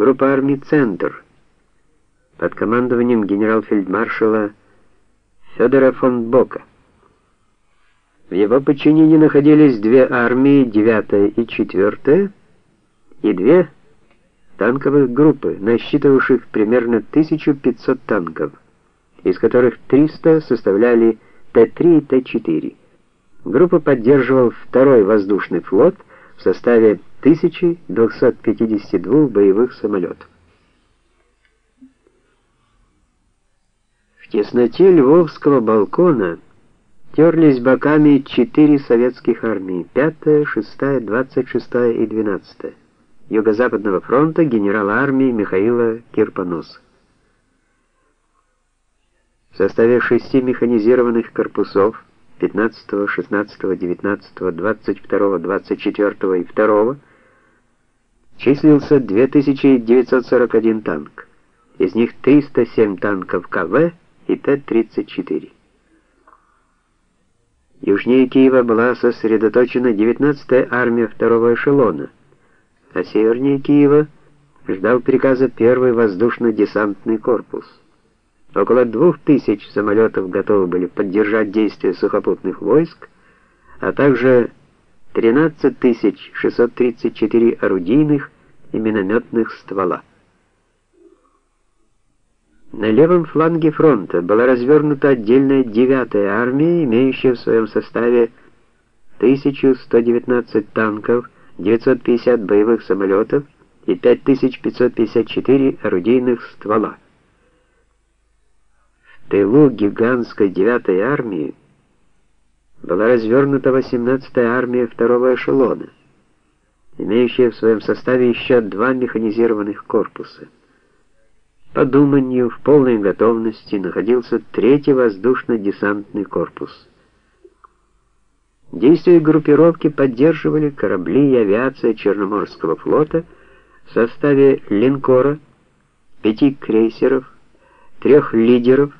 Группа армий «Центр» под командованием генерал-фельдмаршала Федора фон Бока. В его подчинении находились две армии, 9 и 4 и две танковых группы, насчитывавших примерно 1500 танков, из которых 300 составляли Т-3 и Т-4. Группа поддерживал второй воздушный флот в составе 1252 боевых самолетов. В тесноте Львовского балкона терлись боками четыре советских армии: 5-я, 6-я, 26-я и 12-я. Юго-Западного фронта генерала армии Михаила Кирпонос. В составе шести механизированных корпусов 15, 16, 19, 22, 24 и 2 числился 2941 танк. Из них 307 танков КВ и Т-34. Южнее Киева была сосредоточена 19-я армия второго эшелона, а севернее Киева ждал приказа первый воздушно-десантный корпус. Около двух тысяч самолетов готовы были поддержать действия сухопутных войск, а также 13 634 орудийных и минометных ствола. На левом фланге фронта была развернута отдельная 9-я армия, имеющая в своем составе 1119 танков, 950 боевых самолетов и 5554 орудийных ствола. В тылу гигантской 9-й армии была развернута 18-я армия второго эшелона, имеющая в своем составе еще два механизированных корпуса. По Думанью в полной готовности находился третий воздушно-десантный корпус. Действия группировки поддерживали корабли и авиация Черноморского флота в составе линкора, пяти крейсеров, трех лидеров,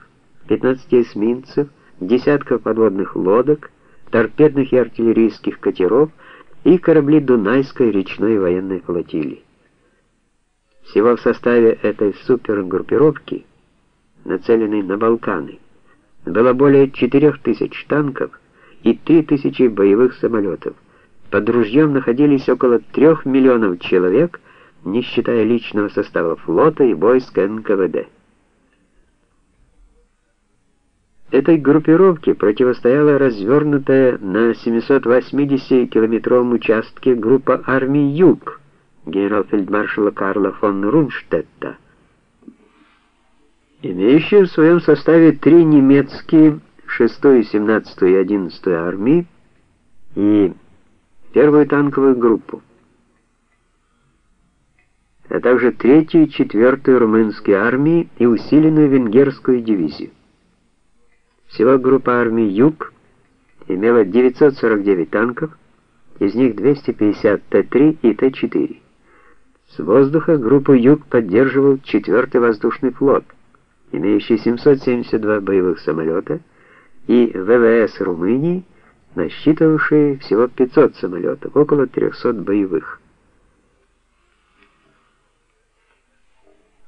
15 эсминцев, десятков подводных лодок, торпедных и артиллерийских катеров и корабли Дунайской речной военной флотилии. Всего в составе этой супергруппировки, нацеленной на Балканы, было более 4000 танков и 3000 боевых самолетов. Под ружьем находились около 3 миллионов человек, не считая личного состава флота и войск НКВД. Этой группировке противостояла развернутая на 780-километровом участке группа армий «Юг», генерал-фельдмаршала Карла фон Рунштетта, имеющие в своем составе три немецкие 6-ю, 17-ю и 11-ю армии и первую танковую группу, а также 3-ю и 4-ю румынские армии и усиленную венгерскую дивизию. Всего группа армий «Юг» имела 949 танков, из них 250 Т-3 и Т-4. С воздуха группу «Юг» поддерживал 4-й воздушный флот, имеющий 772 боевых самолета, и ВВС Румынии, насчитывавшие всего 500 самолетов, около 300 боевых.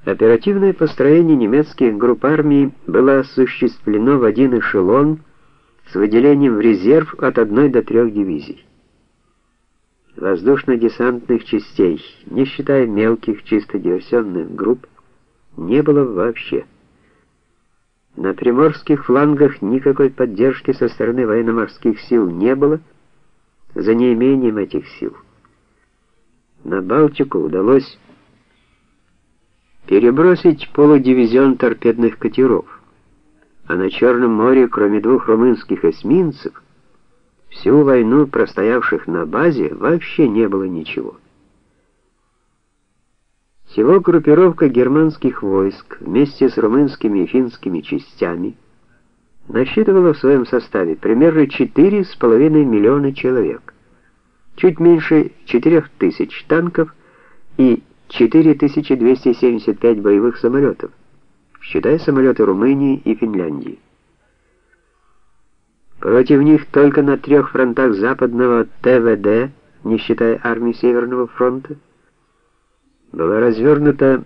Оперативное построение немецких групп армий было осуществлено в один эшелон с выделением в резерв от одной до трех дивизий воздушно-десантных частей, не считая мелких чисто диверсионных групп, не было вообще. На приморских флангах никакой поддержки со стороны военно-морских сил не было, за неимением этих сил. На Балтику удалось перебросить полудивизион торпедных катеров, а на Черном море, кроме двух румынских эсминцев, Всю войну простоявших на базе вообще не было ничего. Всего группировка германских войск вместе с румынскими и финскими частями насчитывала в своем составе примерно 4,5 миллиона человек, чуть меньше 4 тысяч танков и 4275 боевых самолетов, считая самолеты Румынии и Финляндии. Против них только на трех фронтах западного ТВД, не считая армии Северного фронта, была развернута